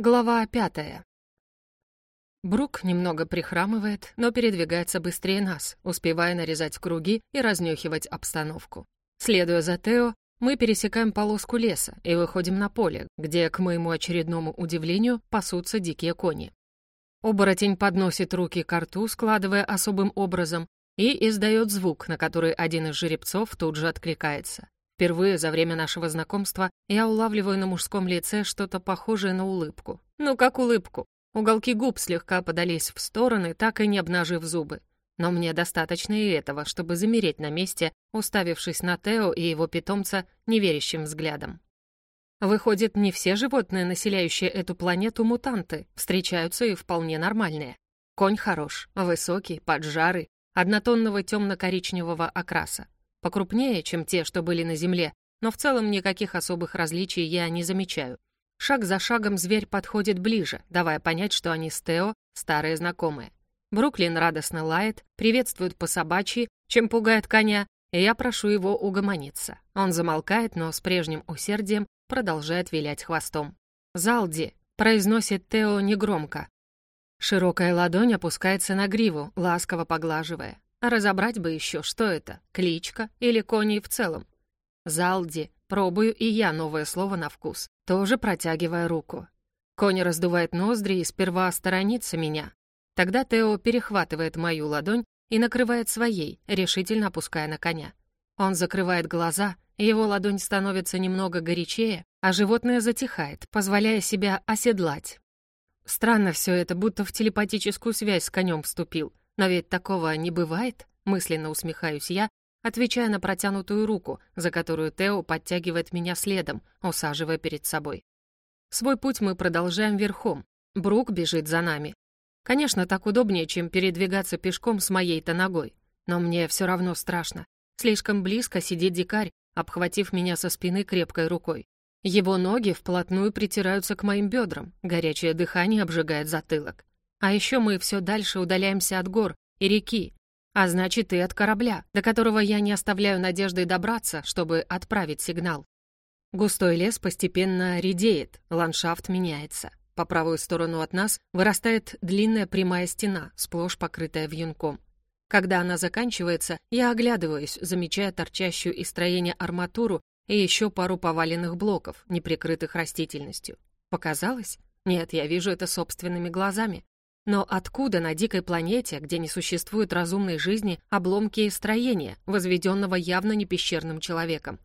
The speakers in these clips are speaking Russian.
Глава пятая. Брук немного прихрамывает, но передвигается быстрее нас, успевая нарезать круги и разнюхивать обстановку. Следуя за Тео, мы пересекаем полоску леса и выходим на поле, где, к моему очередному удивлению, пасутся дикие кони. Оборотень подносит руки к рту, складывая особым образом, и издает звук, на который один из жеребцов тут же откликается. Впервые за время нашего знакомства я улавливаю на мужском лице что-то похожее на улыбку. Ну, как улыбку. Уголки губ слегка подались в стороны, так и не обнажив зубы. Но мне достаточно и этого, чтобы замереть на месте, уставившись на Тео и его питомца неверящим взглядом. Выходит, не все животные, населяющие эту планету, мутанты, встречаются и вполне нормальные. Конь хорош, высокий, поджарый, однотонного темно-коричневого окраса покрупнее, чем те, что были на земле, но в целом никаких особых различий я не замечаю. Шаг за шагом зверь подходит ближе, давая понять, что они с Тео старые знакомые. Бруклин радостно лает, приветствует по собачьи, чем пугает коня, и я прошу его угомониться. Он замолкает, но с прежним усердием продолжает вилять хвостом. «Залди!» — произносит Тео негромко. Широкая ладонь опускается на гриву, ласково поглаживая. Разобрать бы еще, что это, кличка или кони в целом. Залди, пробую и я новое слово на вкус, тоже протягивая руку. Конь раздувает ноздри и сперва сторонится меня. Тогда Тео перехватывает мою ладонь и накрывает своей, решительно опуская на коня. Он закрывает глаза, его ладонь становится немного горячее, а животное затихает, позволяя себя оседлать. Странно все это, будто в телепатическую связь с конем вступил. Но ведь такого не бывает, мысленно усмехаюсь я, отвечая на протянутую руку, за которую Тео подтягивает меня следом, усаживая перед собой. Свой путь мы продолжаем верхом. Брук бежит за нами. Конечно, так удобнее, чем передвигаться пешком с моей-то ногой. Но мне все равно страшно. Слишком близко сидит дикарь, обхватив меня со спины крепкой рукой. Его ноги вплотную притираются к моим бедрам, горячее дыхание обжигает затылок. А еще мы все дальше удаляемся от гор и реки, а значит и от корабля, до которого я не оставляю надежды добраться, чтобы отправить сигнал. Густой лес постепенно редеет, ландшафт меняется. По правую сторону от нас вырастает длинная прямая стена, сплошь покрытая вьюнком. Когда она заканчивается, я оглядываюсь, замечая торчащую из строения арматуру и еще пару поваленных блоков, не прикрытых растительностью. Показалось? Нет, я вижу это собственными глазами. Но откуда на дикой планете, где не существует разумной жизни, обломки и строения, возведенного явно не пещерным человеком?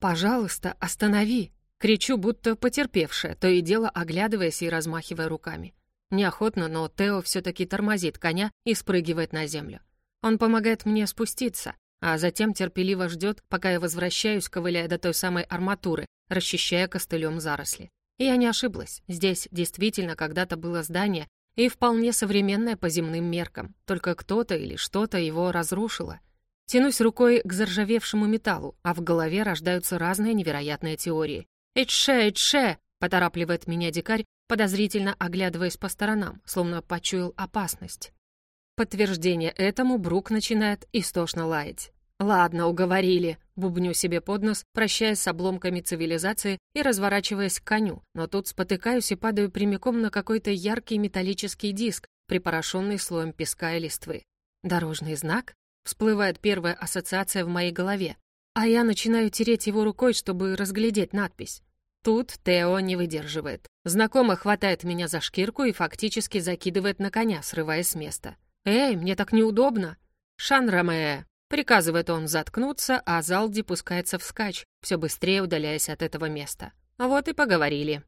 «Пожалуйста, останови!» Кричу, будто потерпевшая, то и дело оглядываясь и размахивая руками. Неохотно, но Тео все-таки тормозит коня и спрыгивает на землю. Он помогает мне спуститься, а затем терпеливо ждет, пока я возвращаюсь, ковыляя до той самой арматуры, расчищая костылем заросли. И я не ошиблась. Здесь действительно когда-то было здание, и вполне современное по земным меркам, только кто-то или что-то его разрушило. Тянусь рукой к заржавевшему металлу, а в голове рождаются разные невероятные теории. «Эдше, Эдше!» — поторапливает меня дикарь, подозрительно оглядываясь по сторонам, словно почуял опасность. Подтверждение этому Брук начинает истошно лаять. «Ладно, уговорили», — бубню себе под нос, прощаясь с обломками цивилизации и разворачиваясь к коню, но тут спотыкаюсь и падаю прямиком на какой-то яркий металлический диск, припорошенный слоем песка и листвы. «Дорожный знак?» — всплывает первая ассоциация в моей голове, а я начинаю тереть его рукой, чтобы разглядеть надпись. Тут Тео не выдерживает. Знакомый хватает меня за шкирку и фактически закидывает на коня, срывая с места. «Эй, мне так неудобно!» «Шанрамея!» Приказывает он заткнуться, а Залди пускается вскачь, все быстрее удаляясь от этого места. Вот и поговорили.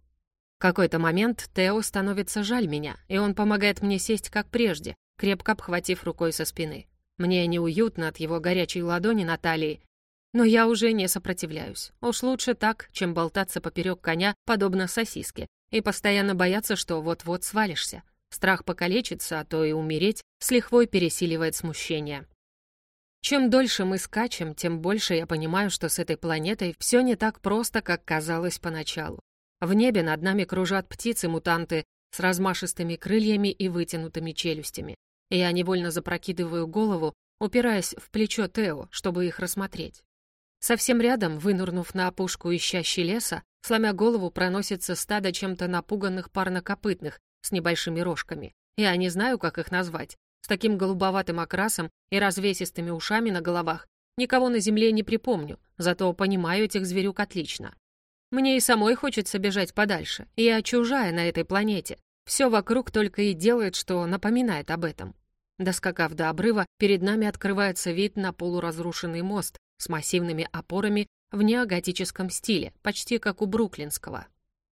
В какой-то момент Тео становится жаль меня, и он помогает мне сесть как прежде, крепко обхватив рукой со спины. Мне неуютно от его горячей ладони на талии, но я уже не сопротивляюсь. Уж лучше так, чем болтаться поперек коня, подобно сосиске, и постоянно бояться, что вот-вот свалишься. Страх покалечиться, а то и умереть, с лихвой пересиливает смущение. Чем дольше мы скачем, тем больше я понимаю, что с этой планетой все не так просто, как казалось поначалу. В небе над нами кружат птицы-мутанты с размашистыми крыльями и вытянутыми челюстями. Я невольно запрокидываю голову, упираясь в плечо Тео, чтобы их рассмотреть. Совсем рядом, вынурнув на опушку ищащей леса, сломя голову, проносится стадо чем-то напуганных парнокопытных с небольшими рожками. Я не знаю, как их назвать. С таким голубоватым окрасом и развесистыми ушами на головах никого на земле не припомню, зато понимаю этих зверюк отлично. Мне и самой хочется бежать подальше. Я чужая на этой планете. Все вокруг только и делает, что напоминает об этом. Доскакав до обрыва, перед нами открывается вид на полуразрушенный мост, с массивными опорами в неоготическом стиле, почти как у бруклинского.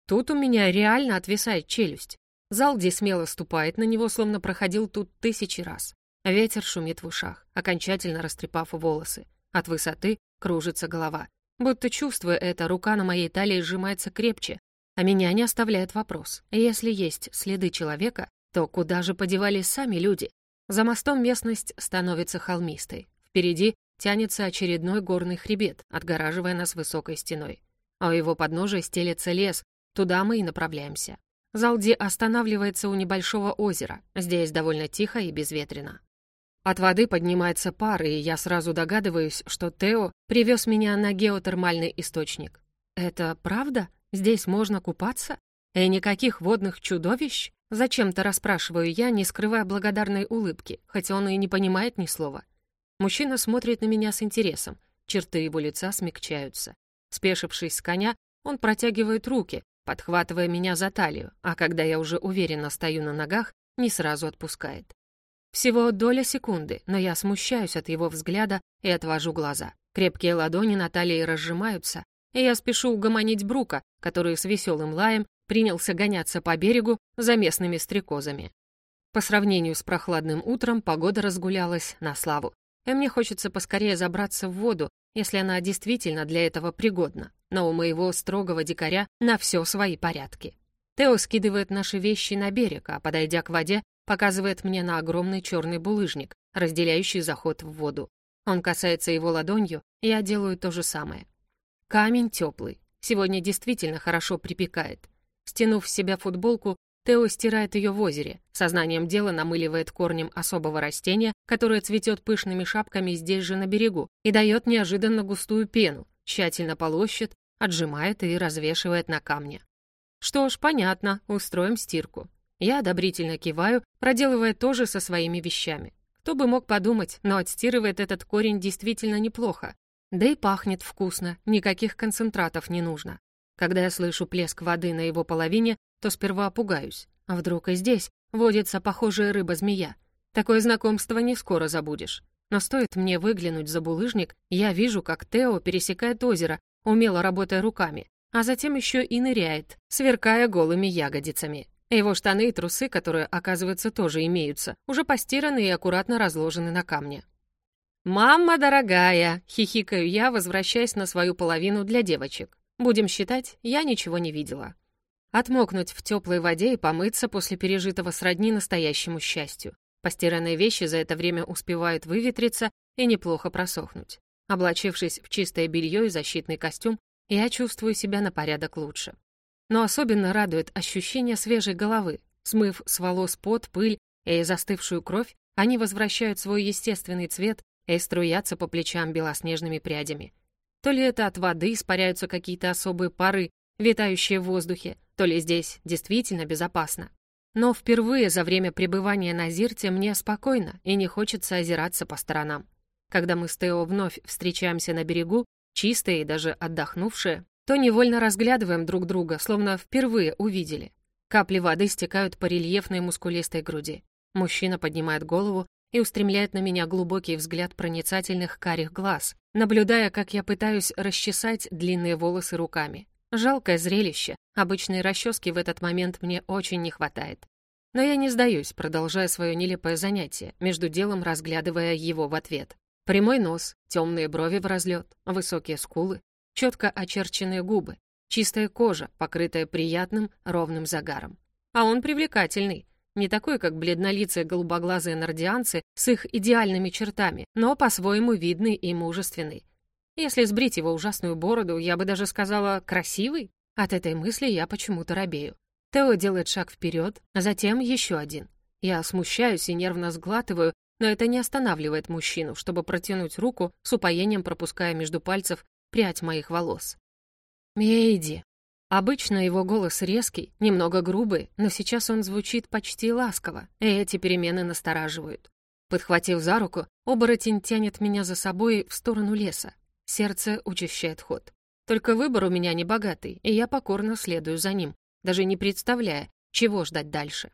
Тут у меня реально отвисает челюсть. Залди смело ступает на него, словно проходил тут тысячи раз. Ветер шумит в ушах, окончательно растрепав волосы. От высоты кружится голова. Будто чувствуя это, рука на моей талии сжимается крепче, а меня не оставляет вопрос. Если есть следы человека, то куда же подевались сами люди? За мостом местность становится холмистой. Впереди тянется очередной горный хребет, отгораживая нас высокой стеной. А у его подножия стелется лес, туда мы и направляемся. Залди останавливается у небольшого озера, здесь довольно тихо и безветренно. От воды поднимается пар, и я сразу догадываюсь, что Тео привез меня на геотермальный источник. Это правда? Здесь можно купаться? И никаких водных чудовищ? Зачем-то расспрашиваю я, не скрывая благодарной улыбки, хотя он и не понимает ни слова. Мужчина смотрит на меня с интересом, черты его лица смягчаются. Спешившись с коня, он протягивает руки, подхватывая меня за талию, а когда я уже уверенно стою на ногах, не сразу отпускает. Всего доля секунды, но я смущаюсь от его взгляда и отвожу глаза. Крепкие ладони на талии разжимаются, и я спешу угомонить Брука, который с веселым лаем принялся гоняться по берегу за местными стрекозами. По сравнению с прохладным утром погода разгулялась на славу и мне хочется поскорее забраться в воду, если она действительно для этого пригодна. Но у моего строгого дикаря на все свои порядки. Тео скидывает наши вещи на берег, а, подойдя к воде, показывает мне на огромный черный булыжник, разделяющий заход в воду. Он касается его ладонью, я делаю то же самое. Камень теплый. Сегодня действительно хорошо припекает. Стянув с себя футболку, Тео стирает ее в озере, сознанием дела намыливает корнем особого растения, которое цветет пышными шапками здесь же на берегу, и дает неожиданно густую пену, тщательно полощет, отжимает и развешивает на камне. Что ж, понятно, устроим стирку. Я одобрительно киваю, проделывая то же со своими вещами. Кто бы мог подумать, но отстирывает этот корень действительно неплохо. Да и пахнет вкусно, никаких концентратов не нужно. Когда я слышу плеск воды на его половине, то сперва пугаюсь. А вдруг и здесь водится похожая рыба-змея? Такое знакомство не скоро забудешь. Но стоит мне выглянуть за булыжник, я вижу, как Тео пересекает озеро, умело работая руками, а затем еще и ныряет, сверкая голыми ягодицами. Его штаны и трусы, которые, оказывается, тоже имеются, уже постираны и аккуратно разложены на камне. «Мама дорогая!» — хихикаю я, возвращаясь на свою половину для девочек. Будем считать, я ничего не видела. Отмокнуть в теплой воде и помыться после пережитого сродни настоящему счастью. Постиранные вещи за это время успевают выветриться и неплохо просохнуть. Облачившись в чистое белье и защитный костюм, я чувствую себя на порядок лучше. Но особенно радует ощущение свежей головы. Смыв с волос пот, пыль и застывшую кровь, они возвращают свой естественный цвет и струятся по плечам белоснежными прядями. То ли это от воды испаряются какие-то особые пары, витающие в воздухе, то ли здесь действительно безопасно. Но впервые за время пребывания на Зирте мне спокойно и не хочется озираться по сторонам. Когда мы с Тео вновь встречаемся на берегу, чистые и даже отдохнувшие, то невольно разглядываем друг друга, словно впервые увидели. Капли воды стекают по рельефной мускулистой груди. Мужчина поднимает голову и устремляет на меня глубокий взгляд проницательных карих глаз, наблюдая, как я пытаюсь расчесать длинные волосы руками. Жалкое зрелище. Обычной расчески в этот момент мне очень не хватает. Но я не сдаюсь, продолжая свое нелепое занятие, между делом разглядывая его в ответ. Прямой нос, темные брови в разлет, высокие скулы, четко очерченные губы, чистая кожа, покрытая приятным ровным загаром. А он привлекательный, не такой, как бледнолицые голубоглазые нордианцы с их идеальными чертами, но по-своему видный и мужественный. Если сбрить его ужасную бороду, я бы даже сказала «красивый». От этой мысли я почему-то робею. Тео делает шаг вперед, а затем еще один. Я смущаюсь и нервно сглатываю, но это не останавливает мужчину, чтобы протянуть руку, с упоением пропуская между пальцев прядь моих волос. «Мейди!» Обычно его голос резкий, немного грубый, но сейчас он звучит почти ласково, и эти перемены настораживают. Подхватив за руку, оборотень тянет меня за собой в сторону леса. Сердце учащает ход. Только выбор у меня не богатый, и я покорно следую за ним, даже не представляя, чего ждать дальше.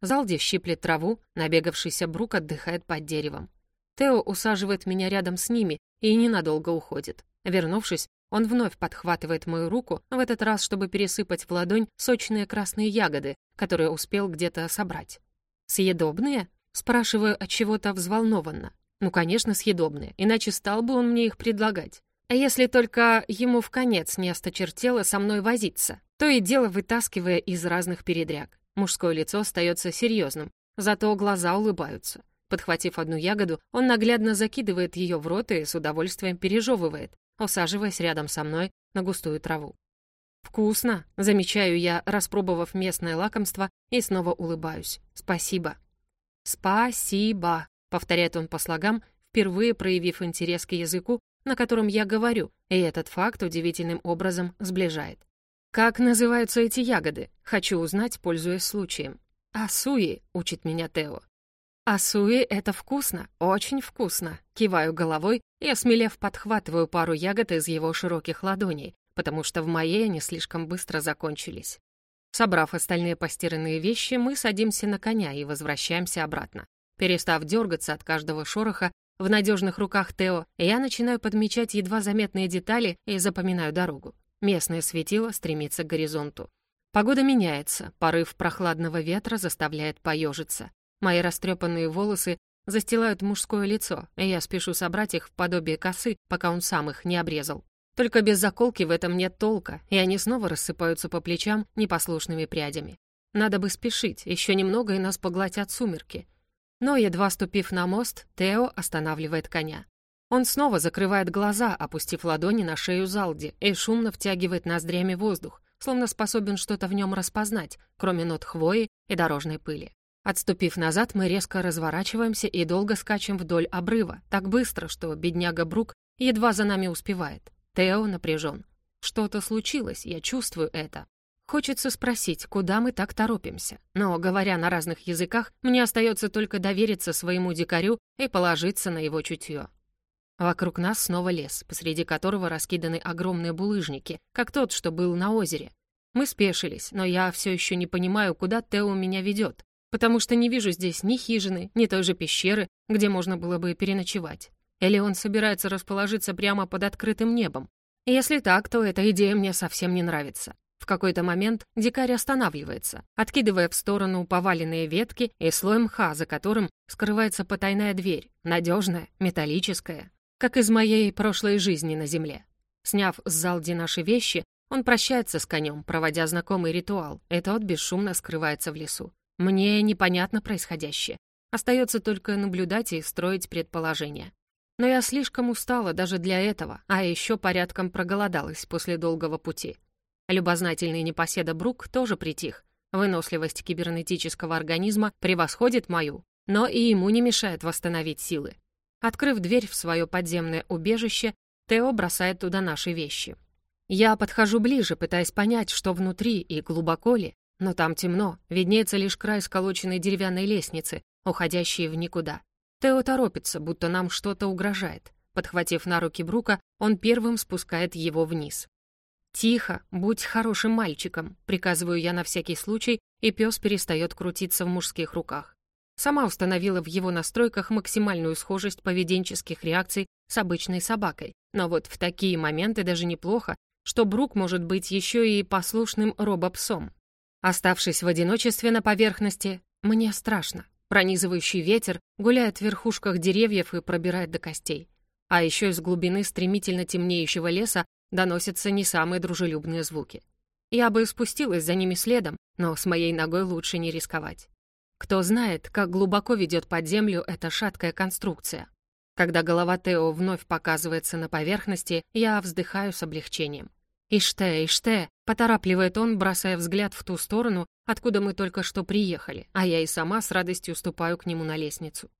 Залди щиплет траву, набегавшийся Брук отдыхает под деревом. Тео усаживает меня рядом с ними и ненадолго уходит. Вернувшись, он вновь подхватывает мою руку, в этот раз, чтобы пересыпать в ладонь сочные красные ягоды, которые успел где-то собрать. «Съедобные?» — спрашиваю от чего-то взволнованно. «Ну, конечно, съедобные, иначе стал бы он мне их предлагать. А если только ему в конец не осточертело со мной возиться, то и дело вытаскивая из разных передряг. Мужское лицо остается серьезным, зато глаза улыбаются. Подхватив одну ягоду, он наглядно закидывает ее в рот и с удовольствием пережевывает, усаживаясь рядом со мной на густую траву. «Вкусно!» — замечаю я, распробовав местное лакомство, и снова улыбаюсь. «Спасибо!» «Спасибо!» — повторяет он по слогам, впервые проявив интерес к языку, на котором я говорю, и этот факт удивительным образом сближает. «Как называются эти ягоды? Хочу узнать, пользуясь случаем». «Асуи», — учит меня Тео. «Асуи — это вкусно, очень вкусно», — киваю головой и, осмелев, подхватываю пару ягод из его широких ладоней, потому что в моей они слишком быстро закончились. Собрав остальные постиранные вещи, мы садимся на коня и возвращаемся обратно. Перестав дергаться от каждого шороха, в надежных руках Тео я начинаю подмечать едва заметные детали и запоминаю дорогу. Местное светило стремится к горизонту. Погода меняется, порыв прохладного ветра заставляет поежиться. Мои растрепанные волосы застилают мужское лицо, и я спешу собрать их в подобие косы, пока он сам их не обрезал. Только без заколки в этом нет толка, и они снова рассыпаются по плечам непослушными прядями. Надо бы спешить, еще немного, и нас поглотят сумерки. Но, едва ступив на мост, Тео останавливает коня. Он снова закрывает глаза, опустив ладони на шею Залди, и шумно втягивает ноздрями воздух, словно способен что-то в нем распознать, кроме нот хвои и дорожной пыли. Отступив назад, мы резко разворачиваемся и долго скачем вдоль обрыва, так быстро, что бедняга Брук едва за нами успевает. Тео напряжен. Что-то случилось, я чувствую это. Хочется спросить, куда мы так торопимся. Но, говоря на разных языках, мне остается только довериться своему дикарю и положиться на его чутье. Вокруг нас снова лес, посреди которого раскиданы огромные булыжники, как тот, что был на озере. Мы спешились, но я все еще не понимаю, куда Тео меня ведет, потому что не вижу здесь ни хижины, ни той же пещеры, где можно было бы переночевать. Или он собирается расположиться прямо под открытым небом? Если так, то эта идея мне совсем не нравится. В какой-то момент дикарь останавливается, откидывая в сторону поваленные ветки и слой мха, за которым скрывается потайная дверь, надежная, металлическая как из моей прошлой жизни на земле. Сняв с Залди наши вещи, он прощается с конем, проводя знакомый ритуал, и тот бесшумно скрывается в лесу. Мне непонятно происходящее. Остается только наблюдать и строить предположения. Но я слишком устала даже для этого, а еще порядком проголодалась после долгого пути. Любознательный непоседа Брук тоже притих. Выносливость кибернетического организма превосходит мою, но и ему не мешает восстановить силы. Открыв дверь в свое подземное убежище, Тео бросает туда наши вещи. Я подхожу ближе, пытаясь понять, что внутри и глубоко ли, но там темно, виднеется лишь край сколоченной деревянной лестницы, уходящей в никуда. Тео торопится, будто нам что-то угрожает. Подхватив на руки Брука, он первым спускает его вниз. «Тихо, будь хорошим мальчиком», — приказываю я на всякий случай, и пес перестает крутиться в мужских руках. Сама установила в его настройках максимальную схожесть поведенческих реакций с обычной собакой. Но вот в такие моменты даже неплохо, что Брук может быть еще и послушным робопсом. Оставшись в одиночестве на поверхности, мне страшно. Пронизывающий ветер гуляет в верхушках деревьев и пробирает до костей. А еще из глубины стремительно темнеющего леса доносятся не самые дружелюбные звуки. Я бы спустилась за ними следом, но с моей ногой лучше не рисковать. Кто знает, как глубоко ведет под землю эта шаткая конструкция. Когда голова Тео вновь показывается на поверхности, я вздыхаю с облегчением. «Иште, Иште!» — поторапливает он, бросая взгляд в ту сторону, откуда мы только что приехали, а я и сама с радостью ступаю к нему на лестницу.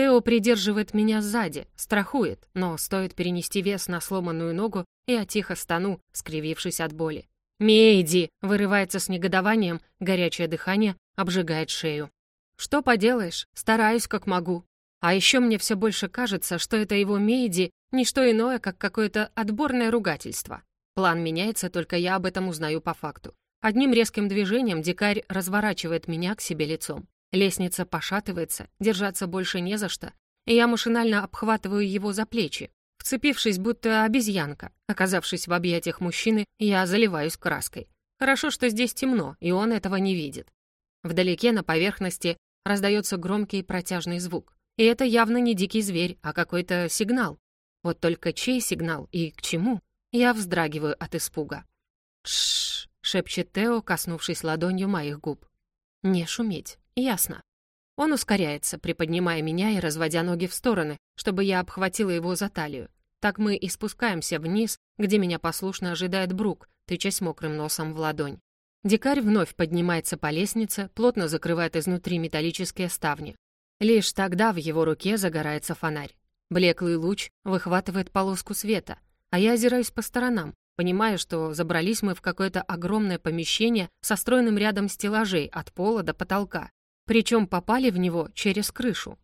Тео придерживает меня сзади, страхует, но стоит перенести вес на сломанную ногу, я тихо стану, скривившись от боли. «Мейди!» — вырывается с негодованием, горячее дыхание обжигает шею. «Что поделаешь, стараюсь как могу». А еще мне все больше кажется, что это его Мейди — не что иное, как какое-то отборное ругательство. План меняется, только я об этом узнаю по факту. Одним резким движением дикарь разворачивает меня к себе лицом. Лестница пошатывается, держаться больше не за что, и я машинально обхватываю его за плечи. Вцепившись, будто обезьянка, оказавшись в объятиях мужчины, я заливаюсь краской. Хорошо, что здесь темно, и он этого не видит. Вдалеке, на поверхности, раздается громкий протяжный звук. И это явно не дикий зверь, а какой-то сигнал. Вот только чей сигнал и к чему? Я вздрагиваю от испуга. «Тш-ш-ш», шепчет Тео, коснувшись ладонью моих губ. «Не шуметь». Ясно. Он ускоряется, приподнимая меня и разводя ноги в стороны, чтобы я обхватила его за талию. Так мы и спускаемся вниз, где меня послушно ожидает Брук, тычась мокрым носом в ладонь. Дикарь вновь поднимается по лестнице, плотно закрывает изнутри металлические ставни. Лишь тогда в его руке загорается фонарь. Блеклый луч выхватывает полоску света, а я озираюсь по сторонам, понимая, что забрались мы в какое-то огромное помещение со стройным рядом стеллажей от пола до потолка. Причем попали в него через крышу.